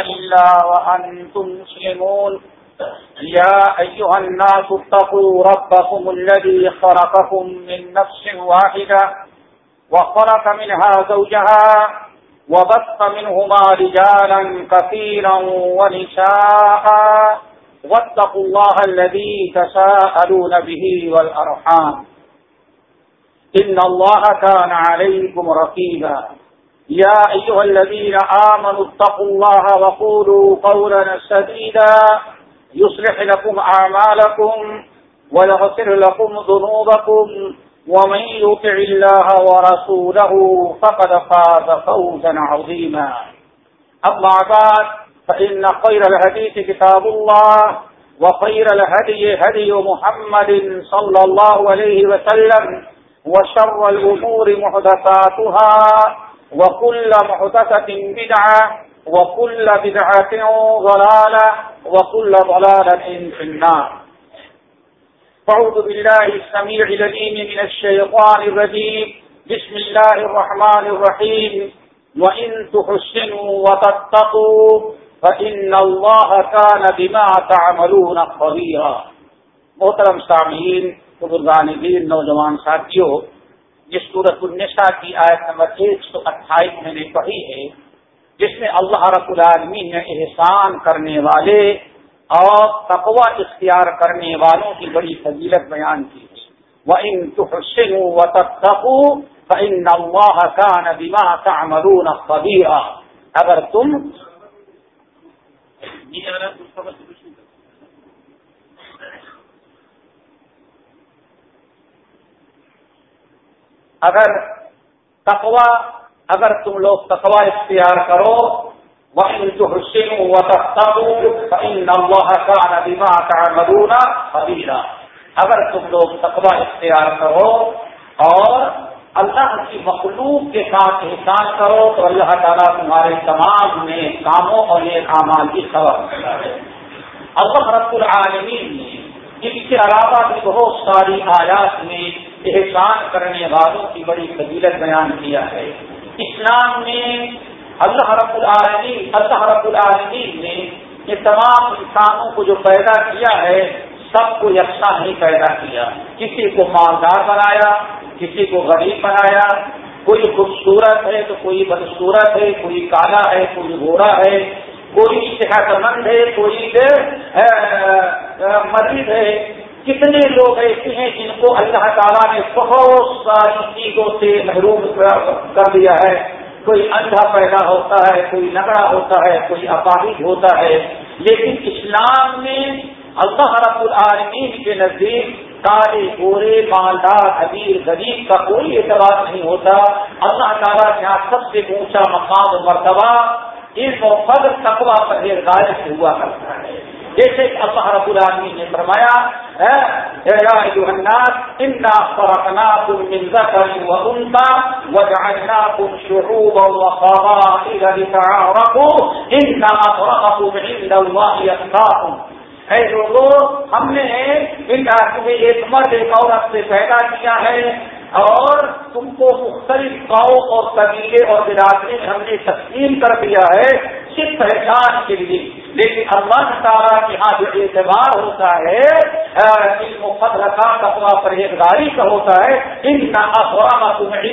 إلا وأنتم مسلمون يا أيها الناس اتقوا ربكم الذي خلقكم من نفس واحدة وخلق منها زوجها وبث منهما رجالا كثيرا ونساء واتقوا الله الذي تساءلون به والأرحام إن الله كان عليكم رقيبا يا أيها الذين آمنوا اتقوا الله وقولوا قولا سديدا يصلح لكم أعمالكم ويغفر لكم ذنوبكم ومن يطع الله ورسوله فقد فاز فوزا عظيما. أما بعد، فإن خير الهديث كتاب الله وخير الهدي هدي محمد صلى الله عليه وسلم وشر الأمور محدثاتها وكل محدثة بدعة، وكل بدعة ضلالة، وكل ضلالة في النار. فعوذ بالله السميع لديم من الشيطان الرجيم. بسم الله الرحمن الرحيم. وإن تحسنوا وتتقوا، فإن الله كان بما تعملون خبيرا. محترم سامعین بزرگان دین نوجوان ساتھیوں جس صورت النساء کی آیت نمبر ایک سو اٹھائیس میں نے پڑھی ہے، جس میں اللہ رب العالمین نے احسان کرنے والے اور تقوا اختیار کرنے والوں کی بڑی فضیلت بیان کی ہے۔ وہ ان تحسن و تب ان کا نبیما کا مرون اگر تم اگر تقوا اگر تم لوگ تقوا اختیار کرو وہی جو کا ندیمہ کا مدونہ حبیرہ اگر تم لوگ تقوا اختیار کرو اور اللہ کی مخلوق کے ساتھ احسان کرو، تو اللہ تعالیٰ تمہارے تمام میں کاموں اور یہ اعمال کی خبر ہے۔ اللہ رب العالمین نے ان کے علاوہ بھی بہت ساری آیات میں احسان کرنے والوں کی بڑی فضیلت بیان کیا ہے۔ اسلام میں اللہ رب العالمین اللہ رب العالمین نے یہ تمام انسانوں کو جو پیدا کیا ہے، سب کو یکساں نہیں پیدا کیا۔ کسی کو مالدار بنایا، کسی کو غریب بنایا۔ کوئی خوبصورت ہے تو کوئی بدسورت ہے، کوئی کالا ہے، کوئی گھوڑا ہے۔ کوئی صحت مند ہے، کوئی مریض ہے۔ کتنے لوگ ایسے ہیں جن کو اللہ تعالیٰ نے بہت ساری چیزوں سے محروم کر دیا ہے؟ کوئی اندھا پیدا ہوتا ہے، کوئی نگڑا ہوتا ہے، کوئی اپاہج ہوتا ہے۔ لیکن اسلام میں اللہ رب العالمین کے نزدیک کالے، گورے، مالدار حبیر غریب کا کوئی اعتبار نہیں ہوتا۔ اللہ تعالیٰ کے یہاں سب سے اونچا مقام مرتبہ اس فضل تقوا پر غائب ہوا کرتا ہے۔ جیسے اللہ رب العالمین نے فرمایا وجعلناكم شعوبا وقبائل لتعارفوا ان اكرمكم عند الله يتقاكم اے لوگوں ہم نے ان میں ایک مرد، ایک عورت سے پیدا کیا ہے اور تم کو مختلف گاؤں اور قبیلے اور برادری ہم نے تقسیم کر دیا ہے۔ کی پہچان کے لیے؟ لیکن اللہ تعالیٰ کے یہاں جو اعتبار ہوتا ہے علم و فضل کا تقوا پرہیزگاری کا ہوتا ہے، ان کا تمہیں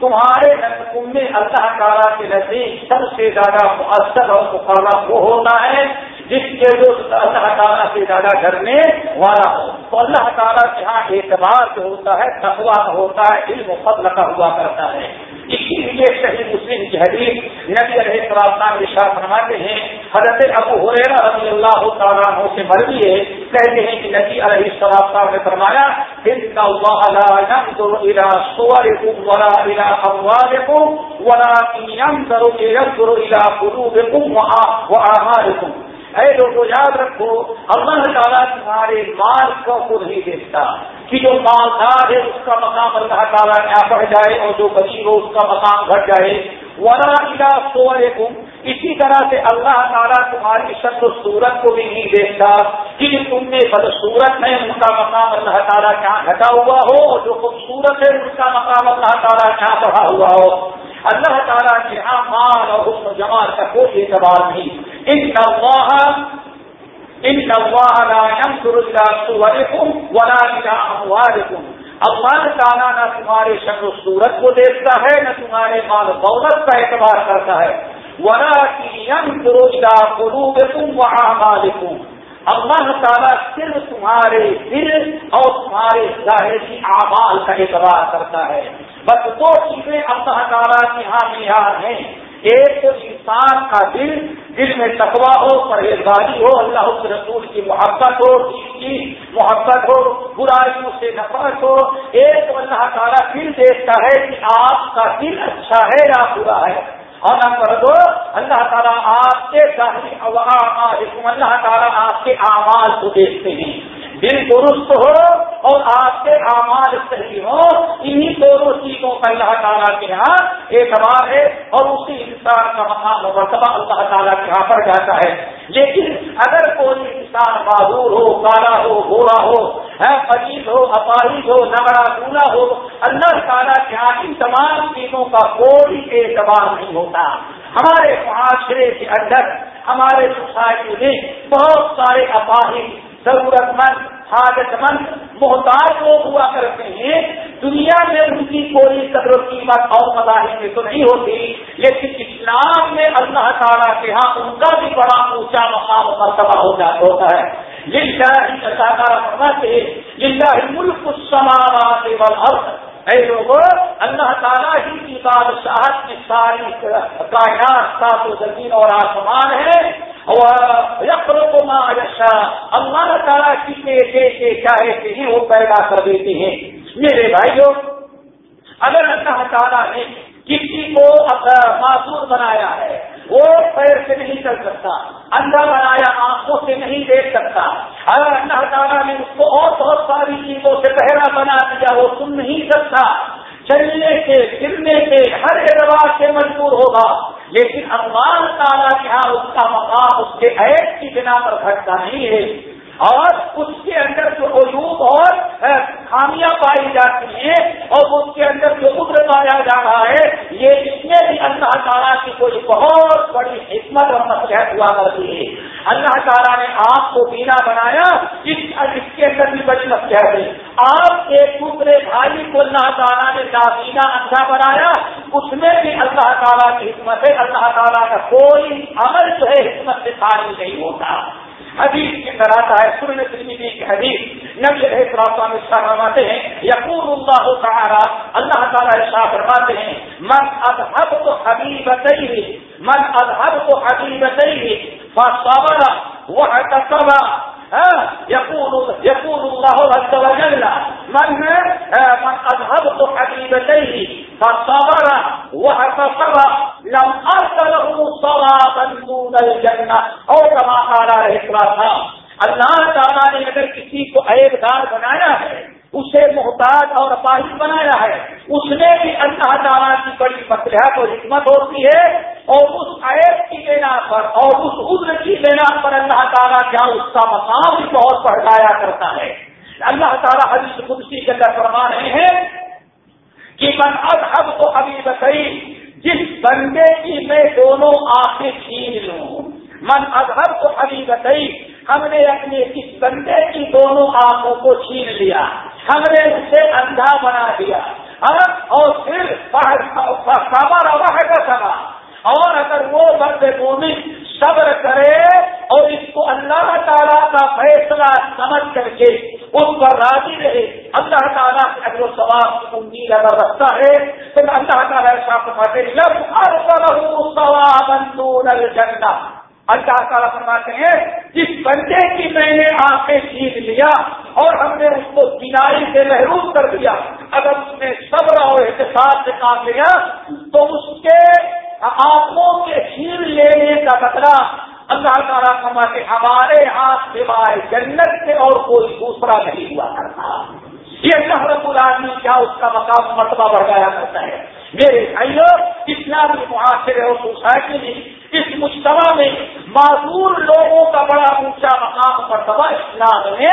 تمہارے تم میں اللہ تعالیٰ کے نزدیک سب سے زیادہ مؤثر اور مقرر وہ ہوتا ہے جس کے جو اللہ تعالیٰ سے زیادہ ڈرنے والا ہو۔ تو اللہ تعالیٰ کے اعتبار جو ہوتا ہے تقوا کا ہوتا ہے، علم و فضل کا ہوا کرتا ہے۔ اسی لیے صحیح مسلم کی حدیث نبی علیہ السلام کے شاہ فرماتے ہیں، حضرت ابو حریرہ رضی اللہ تعالیٰ عنہ سے مرضی ہے۔ کہتے ہیں کہ نبی علیہ السلام نے فرمایا ان اللہ لا ينظر الى صوركم ولا الى اموالكم ولكن ينظر الى قلوبكم واعمالكم اے لوگوں یاد رکھو، اللہ تعالیٰ تمہارے مال کو خود نہیں دیکھتا کہ جو مالدار ہے، اس کا مقام اللہ تعالیٰ کیا بڑھ جائے اور جو غریب ہو، اس کا مقام گھٹ جائے۔ ورا سو اسی طرح سے اللہ تعالیٰ تمہاری شکل صورت کو بھی نہیں دیکھتا کہ تم میں بدسورت ہے، ان کا مقام اللہ تعالیٰ کیا گھٹا ہوا ہو، اور جو خوبصورت ہے، ان کا مقام اللہ تعالیٰ کیا بڑھا ہوا ہو۔ اللہ تعالیٰ کے یہاں مال اور حسن جمال کا کوئی اعتبار نہیں۔ ان اللہ ان ولا اموالکم اللہ تعالیٰ نہ تمہارے شکل و صورت کو دیکھتا ہے، نہ تمہارے مال دولت کا اعتبار کرتا ہے۔ ولا کی یم قلوب تم وہاں مالکوں اللہ تعالیٰ صرف تمہارے دل اور تمہارے ظاہری اعمال کا اعتبار کرتا ہے۔ بس دو چیزیں اللہ تعالیٰ کی ہاں معیار ہیں۔ ایک تو انسان کا دل دل میں تقوا ہو، پرہیزگاری ہو، اللہ کے رسول کی محبت ہو کی محبت ہو، برائیوں سے نفرت ہو۔ ایک تو اللہ تعالیٰ دل دیکھتا ہے کہ آپ کا دل اچھا ہے یا برا ہے۔ اور کر دو اللہ تعالیٰ آپ کے اللہ تعالیٰ آپ کے آواز کو دیکھتے ہیں دل درست ہو اور آپ کے اعمال صحیح ہو انہی دونوں چیزوں کا اللہ تعالیٰ کے یہاں اعتبار ہے اور اسی انسان کا مقام مرتبہ اللہ تعالیٰ کے یہاں پر جاتا ہے۔ لیکن اگر کوئی انسان معذور ہو کالا ہو گورا ہو قریب ہو اپاہد ہو، نگڑا گولا ہو، اللہ تعالیٰ کے یہاں ان تمام چیزوں کا کوئی اعتبار نہیں ہوتا۔ ہمارے معاشرے کے اندر، ہمارے سوسائٹی میں بہت سارے اپاہد ضرورت مند حاجت مند محتاج لوگ ہوا کرتے ہیں۔ دنیا میں ان کی کوئی قدر و قیمت اور مذاہب میں تو نہیں ہوتی، لیکن اسلام میں اللہ تعالیٰ کے ہاں ان کا بھی بڑا اونچا مقام مرتبہ ہو جاتا ہوتا ہے۔ جن کا ہی کرنا جن کا ہی ملک اے لوگ اللہ تعالیٰ ہی کی بادشاہت میں ساری کائنات، سات و زمین اور آسمان ہے کو ماں اللہ تعالیٰ کی کے چاہے کہ وہ پیدا کر دیتے ہیں. میرے بھائیوں، اگر اللہ تعالیٰ نے کسی کو معصور بنایا ہے، وہ پیر سے نہیں چل سکتا، اندھا بنایا آنکھوں سے نہیں دیکھ سکتا، اگر اللہ تعالیٰ نے اس کو اور بہت ساری چیزوں سے پہلا بنا دیا، وہ سن نہیں سکتا چلنے سے پھرنے سے ہر اعتبار سے مجبور ہوگا، لیکن اللہ تعالیٰ کے یہاں اس کا مقام، اس کے عیب کی بنا پر گھٹتا نہیں ہے۔ اور اس کے اندر جو عیوب اور خامیاں پائی جاتی ہیں اور اس کے اندر جو ادر پایا جا رہا ہے، یہ اس میں بھی اللہ تعالیٰ کی کوئی بہت بڑی حکمت اور مسلحت ہوا کرتی ہے۔ اللہ تعالیٰ نے آپ کو بینا بنایا، اس اس کے اندر بھی بڑی مسلحت ہے۔ آپ کے دوسرے بھائی کو اللہ تعالیٰ نے نابینا اندھا بنایا، اس میں بھی اللہ تعالیٰ کی حکمت ہے۔ اللہ تعالیٰ کا کوئی عمل جو ہے حکمت سے خالی نہیں ہوتا۔ حدیث کی طرح آتا ہے سن ترمیدی کی حدیث نبی علیہ السلام فرماتے ہیں یقور اللہ تعالی اللہ تعالی شاہ فرماتے ہیں، من اذهب تو حبیبتیہ، من اذهب تو حبیبتیہ فصبر وحتسب يقول يقول الله عز وجل، من من اذهبت حبيبتيه، فصبر وحتصب لم ارسله صوابا دون الجنه او كما قال عليه الصلاه اللہ تعالیٰ نے اگر کسی کو عیب دار بنایا ہے، اسے محتاج اور اپاہی بنایا ہے، اس میں بھی اللہ تعالیٰ کی بڑی مسلحت اور حکمت ہوتی ہے اور اس عیب کی بنا پر اور اس عزر کی بنا پر اللہ تعالیٰ کیا اس کا مقام بھی بہت پڑھایا کرتا ہے اللہ تعالیٰ حدیث قدسی کے اندر فرما رہے ہیں کہ من اب تو ابھی بتائی جس بندے کی میں دونوں آنکھیں چھین لوں من اظہر تو ابھی بتائی ہم نے اپنے اس بندے کی دونوں آنکھوں کو چھین لیا ہم نے اسے اندھا بنا دیا اور پھر خبر کا سما اور اگر وہ بند مومن صبر کرے اور اس کو اللہ تعالیٰ کا فیصلہ سمجھ کر کے اس پر راضی رہے، اللہ تعالیٰ سے اگر ثواب کی امید اگر رکھتا ہے تو اللہ تعالیٰ ساتھ اللہ تعالیٰ فرماتے ہیں، جس بندے کی میں نے آنکھیں چھین لیا اور ہم نے اس کو کناری سے محروم کر دیا، اگر اس نے صبر اور احتساب سے کام لیا تو اس کے آنکھوں کے ہیر لینے کا بدلا اللہ تعالیٰ فرماتے ہمارے ہاتھ سوائے جنت سے اور کوئی دوسرا نہیں ہوا کرتا۔ یہ اللہ رب العالمین کیا اس کا مقام مرتبہ بڑھایا کرتا ہے۔ میرے بھائیوں بھی معاشرے اور سوسائٹی نہیں اس مشتبہ میں معذور لوگوں کا بڑا اونچا مقام مرتبہ اسلام نے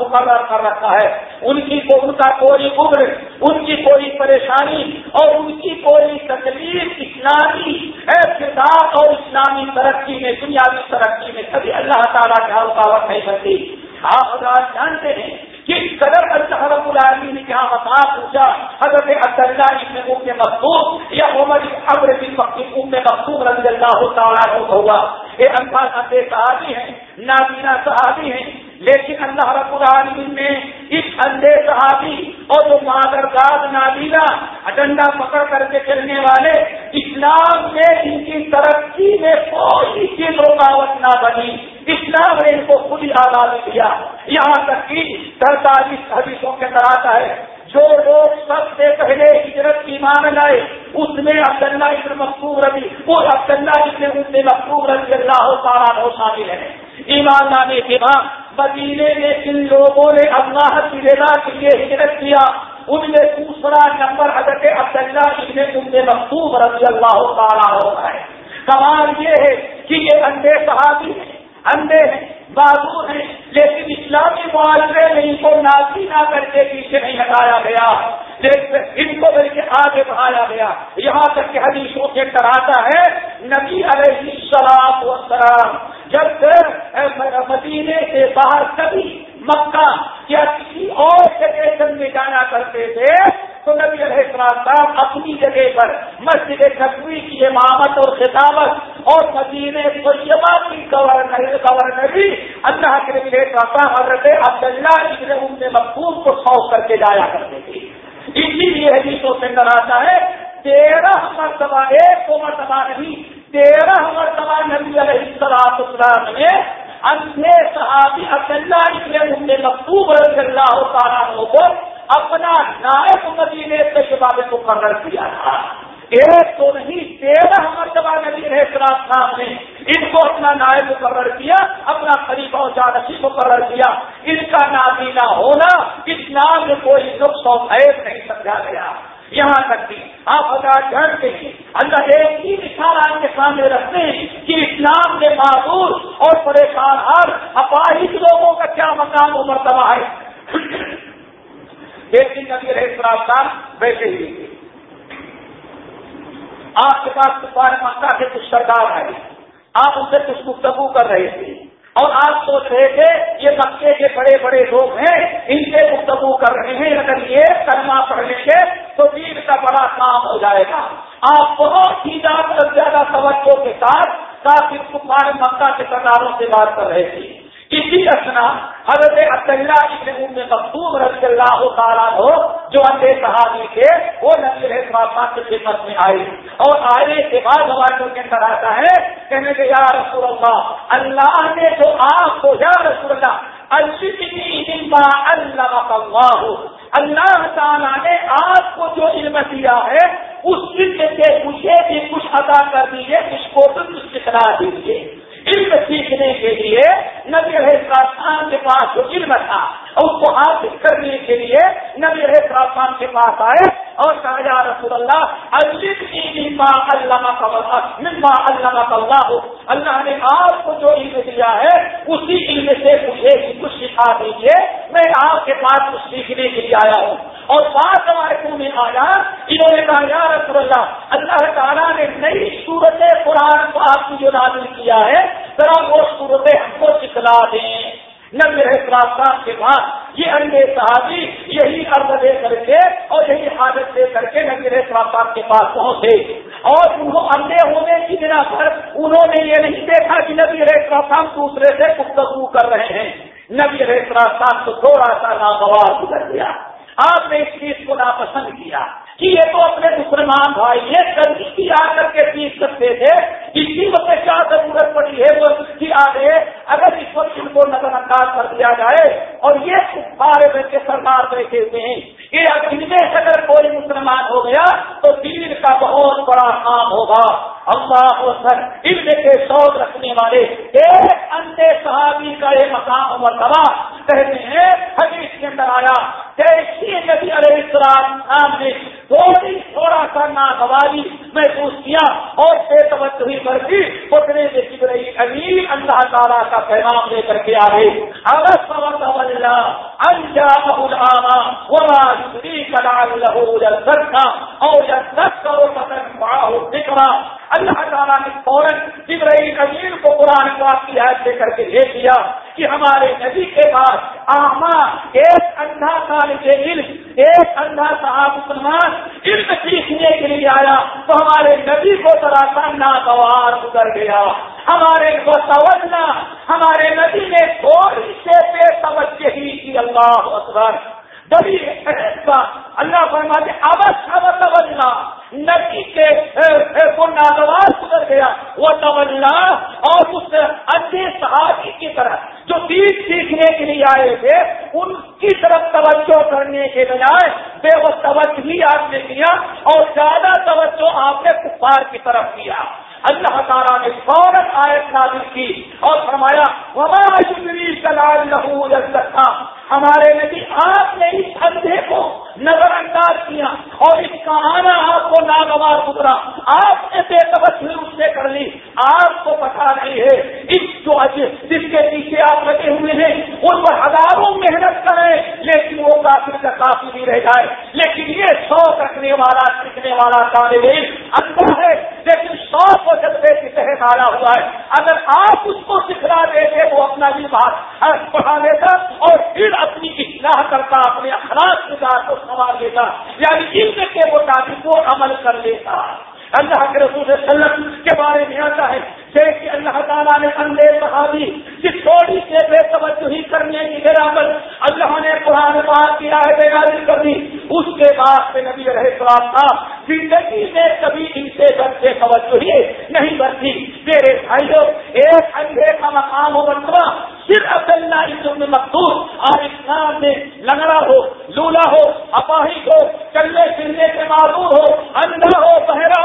مقرر کر رکھا ہے۔ ان کی ان کا کوئی عمر، ان کی کوئی پریشانی اور ان کی کوئی تکلیف اسلامی اعتداد اور اسلامی ترقی میں، دنیاوی ترقی میں کبھی اللہ تعالیٰ کا رکاوٹ نہیں بنتی۔ آپ جانتے ہیں کس قدر اللہ رب العالمین نے کہاں بتا پوچھا، حضرت عبداللہ ابن ام مقصود یا عمر ابر بن ام مقصود رضی اللہ تعالیٰ ہوگا۔ یہ الفاظ اندے صحابی ہیں، نابینا صحابی ہیں لیکن اللہ رب العالمین نے اس اندے صحابی اور جو مادر داد نابینا ڈنڈا پکڑ کر کے چلنے والے اسلام میں ان کی ترقی میں کوئی چیز رکاوٹ نہ بنی۔ اسلام نے ان کو خود ہی آزاد دیا یہاں تک کہ سڑتالیس حدیثوں کے اندر آتا ہے، جو لوگ سب سے پہلے ہجرت کی مان لائے، اس میں عبداللہ ابن مقصور ربی وہ عبداللہ ابن ابن مقصور رضی اللہ تعالیٰ شامل ہے ایمان لانے کے بعد مدینے میں جن لوگوں نے اللہ کی رضا کے لیے ہجرت کیا، ان میں دوسرا نمبر حضرت عبداللہ ابن ابن مقصوب رضی اللہ تعالیٰ ہوتا ہے۔ سوال یہ ہے کہ یہ اندے صحابی ہیں اندے ہیں بازو ہیں، لیکن اسلامی معاشرے میں ان کو نازی نہ کر کے پیچھے نہیں ہٹایا گیا۔ ان کو بلکہ آگے بڑھایا گیا۔ یہاں تک کہ حدیثوں کے کراتا ہے، نبی علیہ السلام وسلام جب مدینے سے باہر کبھی مکہ یا کسی اور جگہ میں جانا کرتے تھے، تو نبی علیہ السلام اپنی جگہ پر مسجد نبوی کی امامت اور خطابت اور مدینے طیبہ کی گورنر، گورنری اللہ کے نبی علیہ السلام حضرت عبداللہ ابن ام مقبول کو سوچ کر کے جایا کرتے تھے۔ اسی لیے حدیثوں سے اندر آتا ہے، تیرہ مرتبہ ایک کو مرتبہ نہیں تیرہ مرتبہ نبی علیہ السلام نے اندھے صحابی عبداللہ ابن ام مقبوب رضی اللہ تعالیٰ کو اپنا نائب مدینے سے شباب مقرر کیا تھا۔ ایک تو نہیں، تیرہ مرتبہ نبی علیہ رہے صاحب نے ان کو اپنا نائب مقرر کیا، اپنا خلیفہ اور جانسی مقرر کیا۔ ان کا نابینا ہونا، اس نام میں کوئی نقص و عیب نہیں سمجھا گیا۔ یہاں تک بھی آپ ہزار جانتے ہیں۔ اللہ ایک ہی مثال آپ کے سامنے رکھتے ہیں کہ اسلام کے معذور اور پریشان ہر اپاہج لوگوں کا کیا مقام و مرتبہ ہے۔ ایک دن نبی رہے صاحب بیٹھے ہی آپ کے پاس کفار مکہ کے کچھ سردار آئے آپ ان سے کچھ گفتگو کر رہے تھے۔ اور آپ سوچ رہے تھے یہ مکے کے بڑے بڑے لوگ ہیں، ان سے گفتگو کر رہے ہیں، اگر یہ کرما پڑھ لیں گے تو دین کا بڑا کام ہو جائے گا۔ آپ بہت ہی زیادہ توجہ کے ساتھ کافی کفار مکہ کے سرداروں سے بات کر رہے تھے۔ اسی اسنا حضرت عبداللہ ابن ام مقبوب رضی اللہ تعالیٰ ہو جو اندھے صحابی تھے، وہ نبی رحمان کی خدمت میں آئے۔ اور آنے کے بعد ہمارے کے اندر آتا ہے، کہنے کے یا رسول اللہ اللہ نے جو آپ کو، یا رسول اللہ اللہ اللہ اللہ تعالیٰ نے آپ کو جو علم دیا ہے، اس علم سے مجھے بھی کچھ ادا کر دیجیے کچھ کو بھی کچھ سکھا دیجیے علم سیکھنے کے لیے نبی السلام کے پاس جو علم تھا اس کو حاصل کرنے کے لیے نبی السلام کے پاس آئے اور کہا، یا رسول اللہ اللہ اللہ۔ اللہ نے آپ کو جو علم دیا ہے، اسی علم سے مجھے کچھ سکھا دیجیے میں آپ کے پاس کچھ سیکھنے کے لیے آیا ہوں۔ اور بات ہمارے منہ میں آیا انہوں نے کہا، یا رسول اللہ اللہ تعالیٰ نے نئی صورت قرآن کو آپ کو جو نازل کیا ہے، ذرا وہ صورتیں ہم کو سکھلا دیں۔ نبی رحمان کے بعد، یہ انگے صحابی یہی عرض دے کر کے اور یہی حادث دے کر کے نبی رحمان کے پاس پہنچے۔ اور انہوں اندھے ہونے کی بنا پر انہوں نے یہ نہیں دیکھا کہ نبی رحمان دوسرے سے گفتگو کر رہے ہیں۔ نبی رحمان کو تھوڑا سا ناگوار گزر گیا۔ آپ نے اس چیز کو ناپسند کیا کہ یہ تو اپنے مسلمان بھائی یہ کبھی کی آ کر کے پیس سکتے تھے اسی وقت کیا ضرورت پڑی ہے، وہ اس کی آگے اگر اس وقت ان کو نظر انداز کر دیا جائے اور یہ بارے میں کے بیٹھے ہوئے ہیں کہ اگر ان میں اگر کوئی مسلمان ہو گیا تو دین کا بہت بڑا کام ہوگا۔ اللہ سر علم کے شوق رکھنے والے ایک اندھے صحابی کا یہ مقام مرتبہ کہتے ہیں، حدیث کے اندر آیا جیسی نبی علیہ السلام نے تھوڑی تھوڑا سا ناگواری محسوس کیا اور بے توجہ برتی اتنے میں جب رہی ابھی اللہ تعالیٰ کا پیغام لے کر کے آ گئی اگر سمت اللہ انجا العاما وما يدريك لعله يزكى او يذكر فتنفعه الذكرى اللہ تعالیٰ نے فوراً جبرائیل امین کو قرآن پاک کی یاد دے کر کے بھیج دیا کہ ہمارے نبی کے پاس آما ایک اندھا طالب علم، ایک اندھا صاحب مسلمان علم سیکھنے کے لیے آیا۔ تو ہمارے نبی کو ذرا سا ناگوار گزر گیا۔ ہمارے کو توجہ ہمارے نبی نے تھوڑی سے بے توجہ ہی کی اللہ اکبر بڑی اللہ فرماتے ابس توجہ نبی کے کو ناگوار گزر گیا۔ وہ توجہ اور اس اندھے صحابی کی طرح جو دین سیکھنے کے لیے آئے تھے، ان کی طرف توجہ کرنے کے بجائے بے وہ توجہ آپ نے کیا اور زیادہ توجہ آپ نے کفار کی طرف کیا۔ اللہ تعالیٰ نے فوراً آیت نازل کی اور فرمایا، وما لہو تھا ہمارے نبی آپ نے اس اندھے کو نظر انداز کیا اور اس کا آنا آپ کو ناگوار گزرا آپ نے بے توجہ اس سے کر لی آپ کو پتا نہیں ہے اس جو جس کے پیچھے آپ لگے ہوئے ہیں ان پر ہزاروں محنت کریں لیکن وہ کافی کا کافی نہیں رہ جائے لیکن یہ سو رکھنے والا سیکھنے والا طالب علم اندر ہے، لیکن سو کو جذبے کی تحت آیا ہوا ہے۔ اگر آپ اس کو سکھلا دیتے، وہ اپنا بھی بات پڑھا دیتا اور پھر اپنی اصلاح کرتا، اپنے اخلاق کے ساتھ سنبھال لیتا۔ یعنی علم کے مطابق وہ عمل کر لیتا۔ اللہ کے رسول وسلم کے بارے میں آتا ہے کہ اللہ تعالیٰ نے اندھے صحابی کی تھوڑی سے بے توجہ کرنے کی برابر اللہ نے قرآن پاک کی آئے بے کر دی۔ اس کے بعد سے نبی رہے سلام تھا زندگی میں کبھی ان سے گھر سے توجہ ہی نہیں بڑھتی میرے بھائیوں ایک اندھے کا مقام ہو بنوا صرف عبداللہ عزم مقصود اور اسلام میں لنگڑا ہو لولا ہو اپاہی ہو چلنے پھرنے کے معلوم ہو اندھا ہو بہرا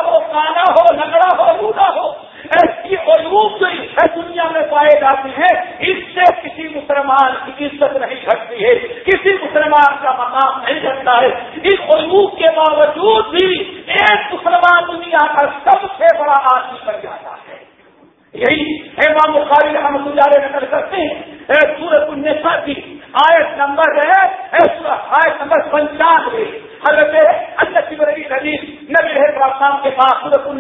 ہو لگڑا ہو لنگڑا ہو ہو ایسی علوم جو دنیا میں پائے جاتے ہیں، اس سے کسی مسلمان کی عزت نہیں گھٹتی ہے، کسی مسلمان کا مقام نہیں گھٹتا ہے۔ اس علوم کے باوجود بھی ایک مسلمان دنیا کا سب سے بڑا آدمی بن جاتا ہے یہی امام بخاری رحمت اللہ علیہ نقل کرتے ہیں سورت النساء کی آیت نمبر ہے آیت نمبر پنچانوے حضرت اللہ کی نبی نبی رحم کے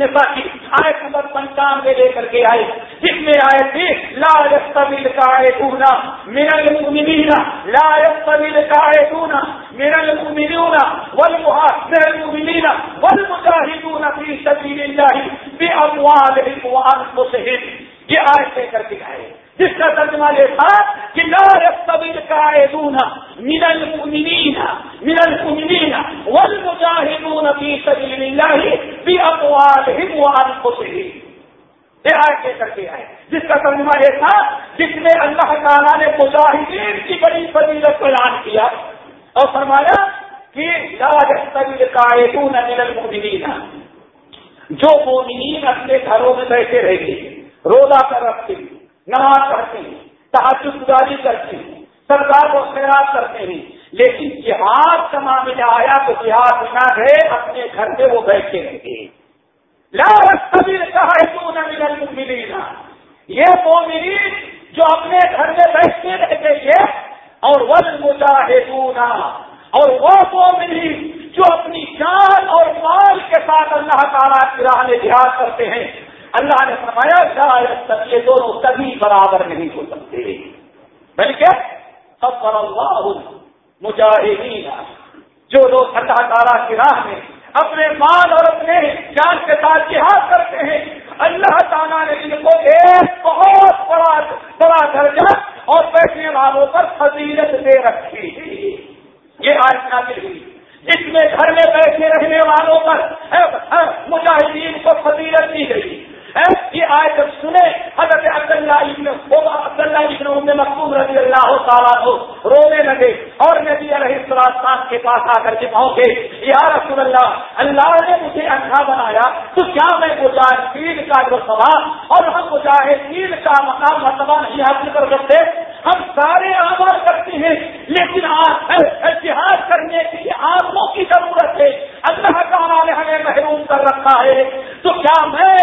پاس سورت النساء کی آیت نمبر پنچانوے لے کر کے آئے۔ جس میں آئے تھے لا يستويل قاعدون من المؤمنين لا يستويل قاعدون من المؤمنون والمؤمنين والمجاهدون في سبيل الله بأموالهم وأنفسهم۔ یہ آیت لے کر کے آئے جس کا ترجمہ یہ تھا کہ لا يستويل قاعدون من المؤمنين من المؤمنين والمجاهدون في سبيل الله بأموالهم وأنفسهم یہ آئے لے کر کے آئے جس کا ترجمہ یہ تھا، جس میں اللہ تعالیٰ نے مجاہدین کی بڑی فضیلت بیان کیا اور فرمایا کہ جو مومنین اپنے گھروں میں بیٹھے رہتے ہیں روزہ کر رکھتے نماز پڑھتے ہیں، تحجد گزاری کرتے ہیں، سرکار کو خیرات کرتے ہیں، لیکن جہاد کا معاملہ آیا تو جہاد بنا گئے اپنے گھر میں وہ بیٹھے رہتے ہیں یہ مومنین جو اپنے گھر میں بیٹھتے رہتے ہیں اور ون مجاہدون اور وہ مومنین جو اپنی جان اور مال کے ساتھ اللہ تعالیٰ کی راہ میں جہاد کرتے ہیں، اللہ نے فرمایا شاید یہ دونوں کبھی برابر نہیں ہو سکتے۔ بلکہ سب پر اللہ مجاہدین جو لوگ اللہ تعالیٰ کی راہ میں اپنے مال اور اپنے جان کے ساتھ جہاد کرتے ہیں۔ اللہ تعالیٰ نے ان کو ایک بہت بڑا بڑا درجہ اور بیٹھنے والوں پر فضیلت دے رکھی۔ یہ آج نازل ہوئی۔ اس میں گھر میں بیٹھے رہنے والوں پر مجاہدین کو فضیلت دی گئی۔ یہ آئے جب سنے حضرت عبداللہ ابن عبداللہ ابن ام مقبول رضی اللہ تعالیٰ رونے لگے اور نبی علیہ السلام کے پاس آ کر کے پہنچے یا رسول اللہ اللہ نے مجھے اندھا بنایا تو کیا میں مجاہدین کا جو سوال اور ہم مجاہدین کا مقام مرتبہ نہیں حاصل کر سکتے ہم سارے آباد کرتے ہیں لیکن جہاد کرنے کے لیے آنکھوں کی ضرورت ہے اللہ تعالیٰ نے ہمیں محروم کر رکھا ہے تو کیا میں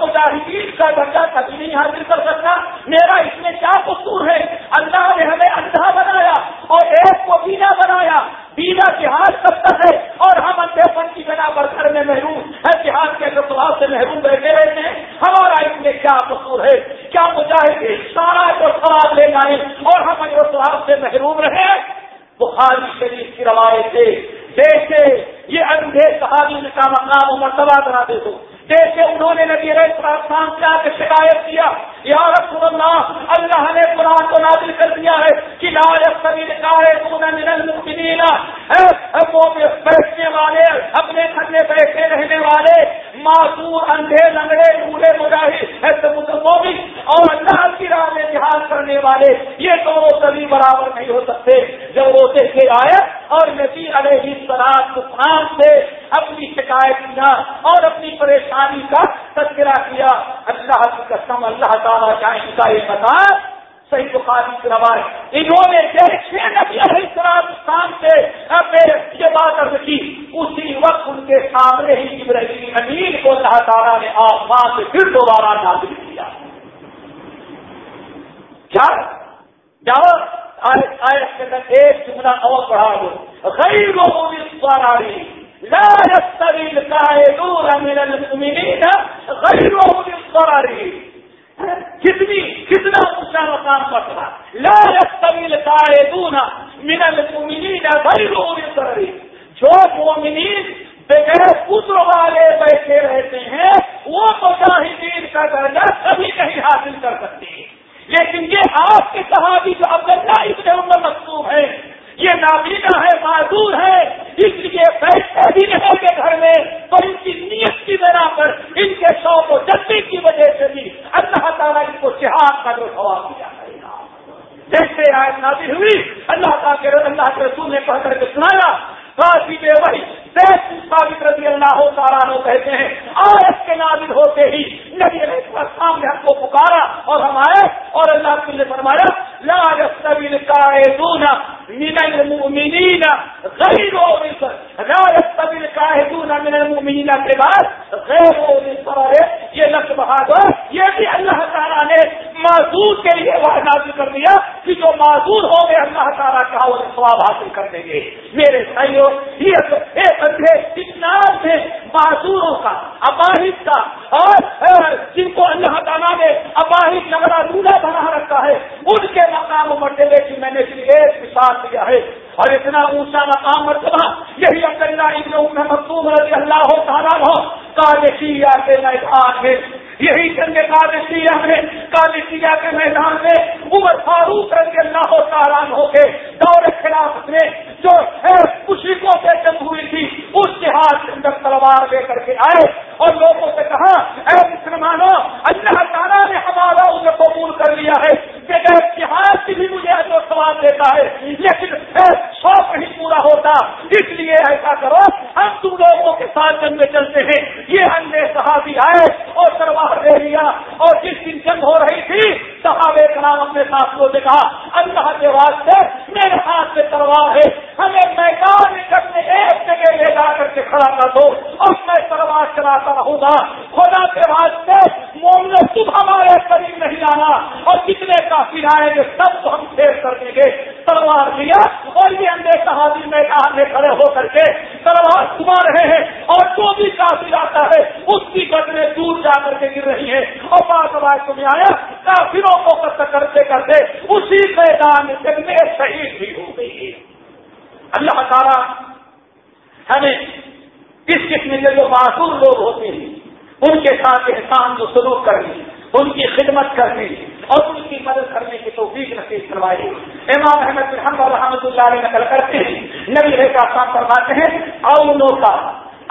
مجاہدین کا درجہ کبھی نہیں حاصل کر سکتا میرا اس میں کیا قصور ہے اللہ نے ہمیں اندھا بنایا اور ایک کو بینا بنایا بینا جہاد کرتا ہے اور ہم اندھے پن کی بنا پر گھر میں محروم ہے جہاد کے سوال سے محروم بیٹھے رہتے ہیں ہمارا اس میں کیا قصور ہے کیا مجاہدین سارا جو سوال لے جائیں اور ہم سوال سے محروم رہے بخاری شریف کی روایت ہے، جیسے یہ اندھے صحابی کا مقام و مرتبہ بنا دے دو۔ جیسے انہوں نے نبی رہے سے آ کے شکایت کیا یا رسول اللہ اللہ نے قرآن کو نازل کر دیا ہے کہ بیٹھنے والے، اپنے گھر میں بیٹھے رہنے والے، معذور اندھے، لنگڑے، بوڑھے، مجاہد مومن اور اللہ کی راہ میں جہاد کرنے والے، یہ دونوں کبھی برابر نہیں ہو سکتے۔ جب وہ دیکھے آئے اور نبی علیہ السلام سے اپنی شکایت کیا اور اپنی پریشانی کا تذکرہ کیا، اللہ کی قسم، اللہ تعالیٰ کا ان کا یہ بتا صحیح بخاری کی روایت انہوں نے جیسے نبی علیہ السلام سے یہ بات ارد کی، اسی وقت ان کے سامنے ہی ابراہیم امین کو اللہ تعالیٰ نے آسمان سے پھر دوبارہ نازل کیا۔ جاؤ ایک جملہ اور پڑھا دو۔ غیروں میں لا يستوي القائدون من المؤمنين غيرهم بالضرر کتنی کتنا اونچا مقام پکڑا لا يستوي القائدون من المؤمنين غيرهم بالضرر جو مومنین بغیر پتر والے بیٹھے رہتے ہیں، وہ مجاہدین کا درجہ کبھی نہیں حاصل کر سکتے۔ لیکن یہ آپ کے صحابی جو عبداللہ ابن عمر مقصوب ہے یہ نابینا ہے، معذور ہے۔ اس لیے بیٹھتے بھی نہیں کے گھر میں۔ تو ان کی نیت کی بنا پر ان کے شوق و جذبے کی وجہ سے بھی اللہ تعالیٰ ان کو شہاد کا جو سواب دیا کرے گا جیسے آج نازل ہوئی، اللہ تعالیٰ کے اللہ کے رسول نے پڑھ کر کے سنایا کافی بے وہی ثابت رضی اللہ تعالیٰ کہتے ہیں۔ آیت کے نازل ہوتے ہی نبی علیہ السلام نے ہم کو پکارا اور ہم آئے اور اللہ نے فرمایا، لا يستوي القائدون من المؤمنين غير لا يستوي القائدون من المؤمنين کے بعد غیر یہ لفظ بہادر یہ بھی اللہ تعالیٰ نے معذور کے لیے وہ نازل کر دیا کہ جو معذور ہوں گے اللہ تعالیٰ کا وہ ثواب حاصل کر دیں گے۔ میرے سائیوں، یہ ایک اندھے اسلام میں معذوروں کا اپاہد کا۔ اور جن کو اللہ تعالیٰ نے اپاہد نگرا دولہا بنا رکھا ہے، ان کے مقام مرتبے کی میں نے صرف ایک مثال دیا ہے۔ اور اتنا اونچا مقام مرتبہ، یہی عبداللہ ابن مقصوم رضی اللہ تعالیٰ ہو کالشیا کے میدان میں یہی جنگ کالشیا میں کالشیا کے میدان میں عمر فاروق رضی اللہ تعالیٰ ہو کے دور خلافت میں جو مشرقوں سے جنگ ہوئی تھی، اس کے ہاتھ کے اندر تلوار لے کر کے آئے اور لوگوں سے کہا، اے مسلمانوں، اللہ تعالیٰ نے ہمارا انہیں قبول کر لیا ہے بغیر جہاد کی بھی مجھے جو سوال دیتا ہے، لیکن شوق نہیں پورا ہوتا۔ اس لیے ایسا کرو، ہم تم لوگوں کے ساتھ جنگ میں چلتے ہیں۔ یہ ہم نے صحابی آئے اور سروا تلوار لے لیا اور جس دن جنگ ہو رہی تھی، صحابہ کرام اپنے ساتھیوں سے کہا، اللہ کے واسطے میرے ہاتھ میں تلوار ہے، ہمیں میدان کرنے ایک جگہ لے جا کر کے کھڑا کر دو اور میں تلوار چلاتا رہوں گا۔ خدا کے واسطے مومن تم ہمارے قریب نہیں آنا اور کتنے کافی آئے گے سب کو ہم شیر کر دیں گے۔ تلوار لیا اور یہ اندھے صحابی میدان میں کھڑے ہو کر کے تلوار گھما رہے ہیں اور جو بھی کافی آتا ہے، اس کی قدریں دور جا کر کے گر رہی ہیں۔ اور بات بات تمہیں آیا، کافروں کو قتل کرتے کرتے اسی میدان میں شہید بھی ہو گئی۔ اللہ تعالیٰ ہمیں اس قسم کے جو معصور لوگ ہوتے ہیں، ان کے ساتھ احسان جو سلوک کرنی ان کی خدمت کرنی اور ان کی مدد کرنے کی توفیق نصیب کروائی امام احمد بن حمد رحمۃ اللہ علیہ نقل کرتے ہیں۔ نبی رہے کا کام فرماتے ہیں اونو کا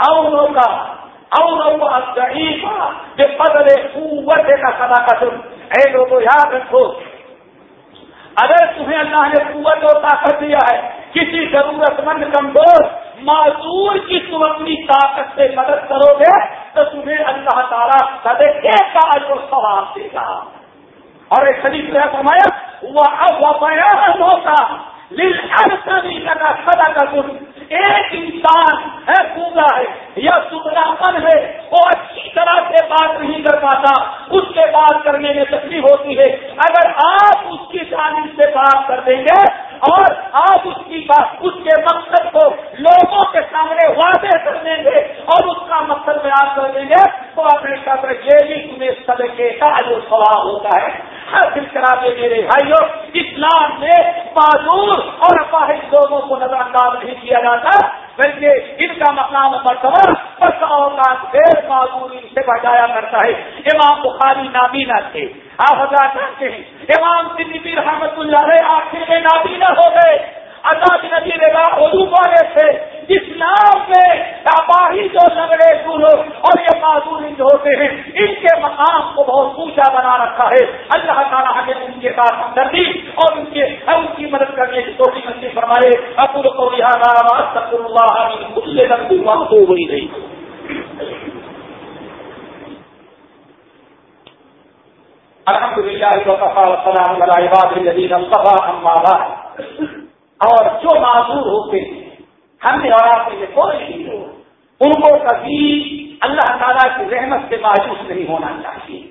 اونو کا اونو ضعیف جو بدل قوت کا سدا کا تم اے لوگوں یاد رکھو، اگر تمہیں اللہ نے قوت اور طاقت دیا ہے، کسی ضرورت مند کمزور، معذور کی تم اپنی طاقت سے مدد کرو گے تو تمہیں اللہ تعالیٰ صدقے کا جو سواب دے گا? اور ایک خلیف نے فرمایا وہ بیان ہوتا سدا کا ایک انسان ہے پوجا ہے یا سترا من ہے، وہ اچھی طرح سے بات نہیں کر پاتا، اس سے بات کرنے میں تکلیف ہوتی ہے، اگر آپ اس کی تعلیم سے بات کر دیں گے اور آپ اس کی بات اس کے مقصد کو لوگوں کے سامنے واضح کر دیں گے اور اس کا مقصد بیان کر دیں گے، تو اپنے سب یہ بھی تمہیں صدقے کا جو سوال ہوتا ہے۔ حاصل کرا دے میرے بھائیوں، اسلام میں معذور اور اپاہج لوگوں کو نظر انداز نہیں کیا جاتا۔ بلکہ ان کا مقام مرتبہ بس اوقات غیر معذوری سے بچایا کرتا ہے۔ امام بخاری نابینا تھے۔ آپ حضرات جانتے ہیں، امام سندی رحمت اللہ علیہ آخر میں نابینا ہو گئے۔ اللہ نبی رضا اردو والے تھے؟ اسلام میں تباہی جو لگڑے دور اور یہ معذور جو ہوتے ہیں، ان کے مقام کو بہت اونچا بنا رکھا ہے۔ اللہ تعالیٰ ہمیں ان کے ساتھ ہمدردی اور ان کے ان کی مدد کرنے کی کوشش نصیب فرمائے ابول کو اللہ کو ہوئی گئی الحمد للہ السلام علیہ وسلم اور جو معذور ہوتے ہیں، ہم نے اور آپ نے کوئی نہیں ہو ان کو کبھی اللہ تعالیٰ کی رحمت سے مایوس نہیں ہونا چاہیے۔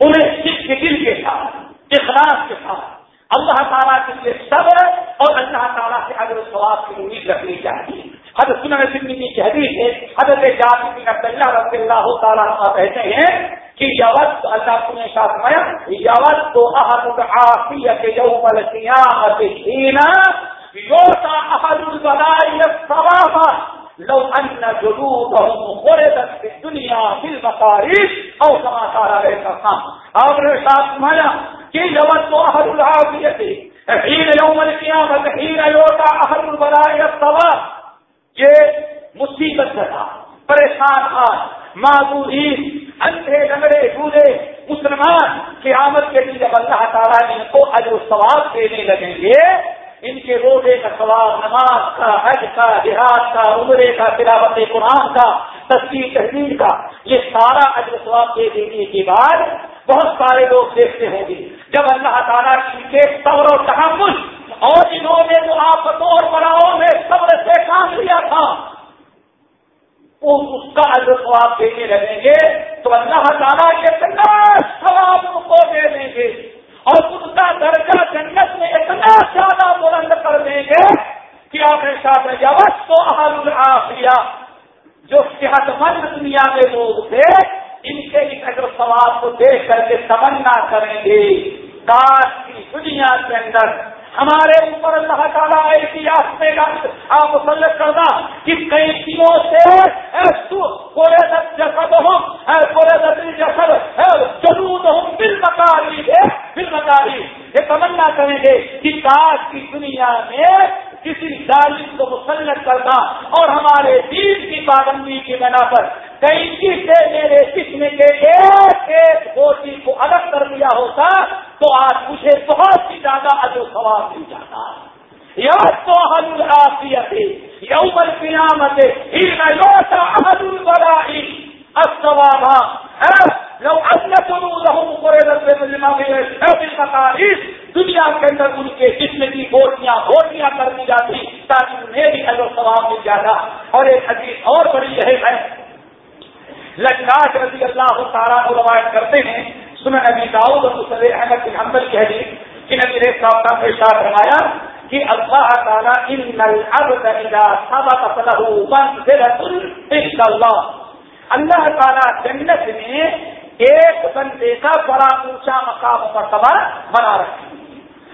انہیں سکھ دل کے ساتھ، اخلاص کے ساتھ اللہ تعالیٰ کے لیے صبر اور اللہ تعالیٰ سے اگر سواب کی امید رکھنی چاہیے۔ حضرت سنن سنگی کی حدیث ہے، حضرت جاتی اللہ رضی اللہ تعالیٰ کہتے ہیں کہ یوت اللہ نے شاخمایا یوت تو احد آفیت یوم القیامت حینا یوتا احد البلائی الصباح لو ان جلودهم خردت في الدنيا في المصاريف او كما قال عليه السلام۔ آپ نے ساتھ مانا کہ یوت یہ مصیبت تھا، پریشان تھا معذوری اندھے لگڑے ڈھولے مسلمان قیامت کے لیے جب اللہ تعالیٰ ان کو اجر ثواب دینے لگیں گے ان کے روزے کا ثواب، نماز کا، حج کا، جہاد کا، عمرے کا، تلاوت قرآن کا تصویر تحریر کا، یہ سارا اجر ثواب دے دینے کے بعد بہت سارے لوگ دیکھتے ہوں گے۔ جب اللہ تعالیٰ ان کے صبر و تحمل اور انہوں نے جو آفتوں اور بڑاؤں میں صبر سے کام لیا تھا، وہ اس کا اجر ثواب دینے لگیں گے تو اللہ تعالیٰ اتنا ثواب ان کو دے دیں گے۔ اور اس کا درجہ جنت میں اتنا زیادہ بلند کر دیں گے کہ آپ نے ساتھ یوس تو العافیہ، جو صحت مند دنیا میں لوگ تھے، ان کے اس اگر ثواب کو دیکھ کر کے تمنا کریں گے۔ کاش کی دنیا کے اندر ہمارے اوپر اللہ تعالیٰ ایسی آستے کا آپ مسلط کرنا کہ کئیوں سے پورے جسد ہوں پورے جسد جنون ہوں پھر مکاری ہے پھر مکاری یہ تمنا کریں گے کہ کاش کی دنیا میں کسی ظالم کو مسلط کرنا اور ہمارے دین کی پابندی کی بنا پر کئی سے میرے جسم کے ایک ایک گوٹی کو الگ کر دیا ہوتا تو آج مجھے بہت ہی زیادہ ادو سواب مل جاتا۔ یا تو احد العافیت یوم القیامت لوٹا احد البرائی الثواب لو ان جنودهم قريدت بالمقاريس دنیا کے اندر ان کے جسم کی گوٹیاں گوٹیاں کر دی جاتی تاکہ انہیں بھی اجر ثواب مل جاتا۔ اور ایک حدیث اور بڑی یہ ہے۔ لجناش رضی اللہ تعالیٰ کو روایت کرتے ہیں۔ سن نبی داؤد اور مسل احمد بن حمل کی حدیث کہ نبی ریس صاحب کا پیشاب روایا کہ اللہ تعالیٰ ان العبد اذا سبق له منزلة اللہ۔ اللہ تعالیٰ جنت میں ایک بندے کا بڑا اونچا مقام مرتبہ بنا رکھا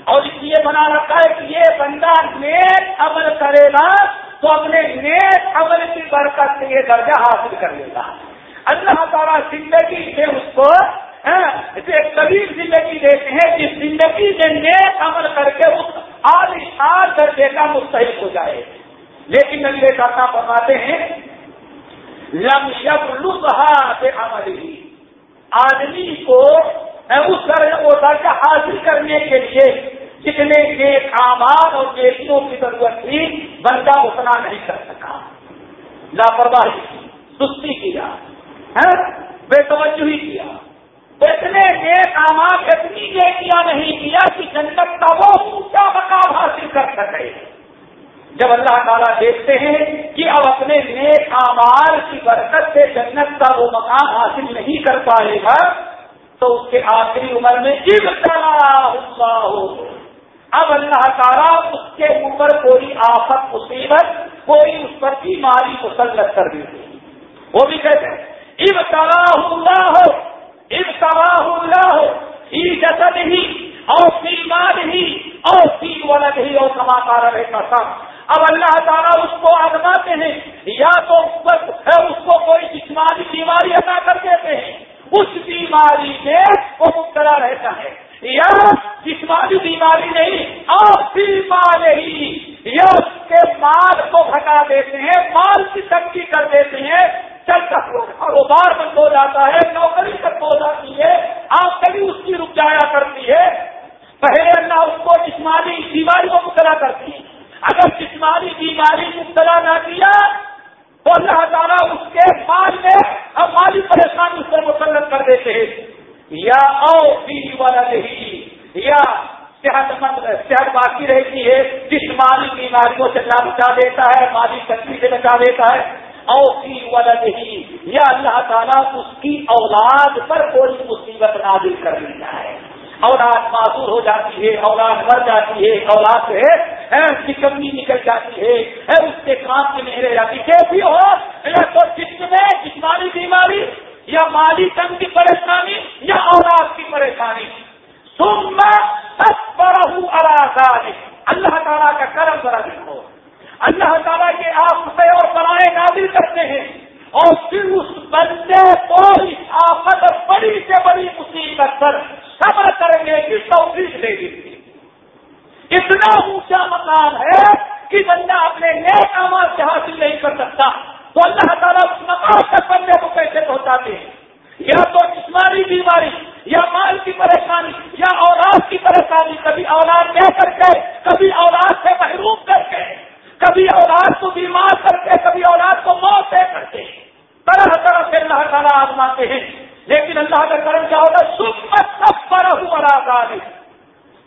اور اس لیے بنا رکھا ہے کہ یہ بندہ نیک عمل کرے گا تو اپنے نیک عمل کی برکت سے یہ درجہ حاصل کر لے گا۔ اللہ تعالیٰ زندگی سے اس کو ہاں، ایک قریب زندگی دیتے ہیں جس زندگی میں نیک عمل کر کے اس آج درجے کا مستحق ہو جائے۔ لیکن نبی کرنا فرماتے ہیں، لم شب لطحا سے عمل ہی آدمی کو اس درجہ حاصل کرنے کے لیے جتنے نیک آماد اور نیکیوں کی ضرورت تھی، بندہ اتنا نہیں کر سکا۔ لاپرواہی سستی کیا۔ ہاں؟ بے توجہ کیا۔ اتنے نیک آماد اتنی کیا نہیں کیا کہ جنت کا وہ اونچا مقام حاصل کر سکے۔ جب اللہ تعالیٰ دیکھتے ہیں کہ اب اپنے نیک آمار کی برکت سے جنت کا وہ مقام حاصل نہیں کر پائے گا، تو اس کے آخری عمر میں ہو اب اللہ تعالیٰ اس کے اوپر کوئی آفت، مصیبت، کوئی اس پر بیماری مسلط کر دیتے وہ بھی کہتے ہیں اب تباہ اللہ ہو اب اللہ ہو جسد ہی اور مال ہی اور تین ولد ہی اور کماتا رہتا تھا اب اللہ تعالیٰ اس کو آزماتے ہیں، یا تو اس کو کوئی جسمانی بیماری ادا کر دیتے ہیں۔ اس بیماری میں وہ مبتلا رہتا ہے۔ یا جسمانی بیماری نہیں اور بیماری ہی۔ یا اس کے مال کو گھٹا دیتے ہیں، مال کی تنگی کر دیتے ہیں۔ چل کاروبار بند ہو جاتا ہے، نوکری تک ہو جاتی ہے۔ آمدنی اس کی رک جایا کرتی ہے پہلے اللہ اس کو جسمانی بیماری کو مبتلا کرتی ہے اگر جسمانی بیماری مبتلا نہ کیا تو اللہ تعالیٰ اس کے مال میں اب مالی پریشانی اس پر مسلط کر دیتے ہیں۔ یا او والا نہیں یا صحت مند، صحت باقی رہتی ہے جسمانی بیماریوں سے نہ بچا دیتا ہے، مالی شکتی سے بچا دیتا ہے او فی والا نہیں یا اللہ تعالیٰ اس کی اولاد پر کوئی مصیبت نازل کر لیتا ہے۔ اولاد معذور ہو جاتی ہے، اولاد مر جاتی ہے، اولاد سے ہے کمی نکل جاتی ہے اس کے کام کی نہیں رہ جاتی کیسی ہو؟ یا تو جسم میں جسمانی بیماری، یا مالی تنگ کی پریشانی، یا اولاد کی پریشانی۔ تم میں سب بڑا اللہ تعالیٰ کا کرم ذرا دیکھو۔ اللہ تعالیٰ کے آپ سے اور بڑائے نازل کرتے ہیں۔ اور پھر اس بندے کو اس آفت بڑی سے بڑی مصیبت پر صبر کریں گے کہ توفیق دے گی اتنا اونچا مقام ہے کہ بندہ اپنے نئے کامات سے حاصل نہیں کر سکتا۔ تو اللہ تعالیٰ اس مقام تک بندے کو کیسے پہنچاتے ہیں؟ یا تو جسمانی بیماری یا مال کی پریشانی یا اولاد کی پریشانی کبھی اولاد دے کر کے کبھی اولاد سے محروم کر کے کبھی اولاد کو بیمار کر کے کبھی اولاد کو موت دے کر کے طرح طرح سے اللہ تعالیٰ آزماتے ہیں لیکن اللہ کا کرم کیا ہوتا ہے سب پر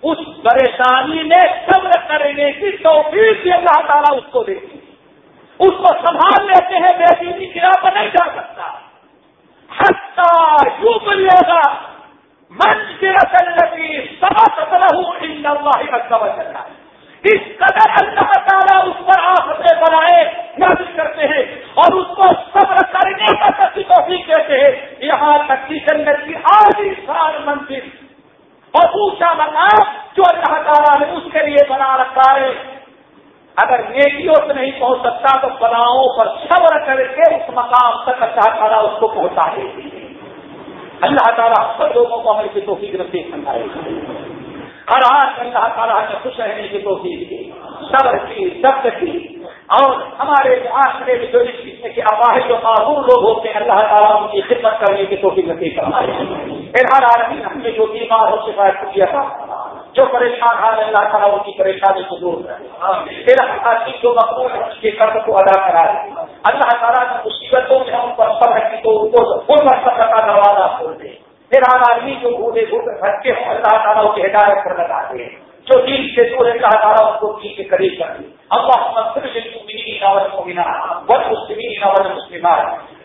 اس پریشانی میں صبر کرنے کی توفیق بھی اللہ تعالیٰ اس کو دیتی اس کو سنبھال لیتے ہیں بے دینی گرا پر نہیں جا سکتا ہستا یوں ملے گا من کی رسل لگی سب رہوں ان اللہ کا چل رہا ہے اس قدر اللہ تعالیٰ اس پر آفتے بنائے نازل کرتے ہیں اور اس کو صبر کرنے کا سچی توفیق دیتے ہیں یہاں تک کی جنت کی آدھی سال منزل اور اونچا مقام جو اللہ تعالیٰ نے اس کے لیے بنا رکھا ہے اگر نیکیوں سے نہیں پہنچ سکتا تو بناؤں پر صبر کر کے اس مقام تک اللہ تعالیٰ اس کو پہنچا دے اللہ تعالیٰ سب لوگوں کو ہمیں توفیق رکھے سمجھائے ہر آج اللہ تعالیٰ نے خوش رہنے کی توفیق کی، صبر کی ضبط کی۔ اور ہمارے آخرے میں جو کہ اپاہد جو معذور لوگ ہوتے ہیں، اللہ تعالیٰ ان کی خدمت کرنے کی توفیق نصیب کرائے ہر آدمی ہم نے جو بیمار ہو شکایت کیا تھا جو پریشان حال اللہ تعالیٰ ان کی پریشانی کو دور کرے۔ پھر کی جو مقبول ہے اس کے قرض کو ادا کرائے اللہ تعالیٰ کی مصیبتوں میں ان پر صبر کی تو ان کو صبر کا دروازہ کھول دے۔ ہر آدمی جو بوڑھے بوڑھے بچے ہوں اللہ تعالیٰ کی ہدایت کر بتاتے ہیں جو دین سے دور ہے اللہ تعالیٰ اس کو دین کے قریب کر دے۔ اللہ والمسلمين والمسلمين والمسلمات۔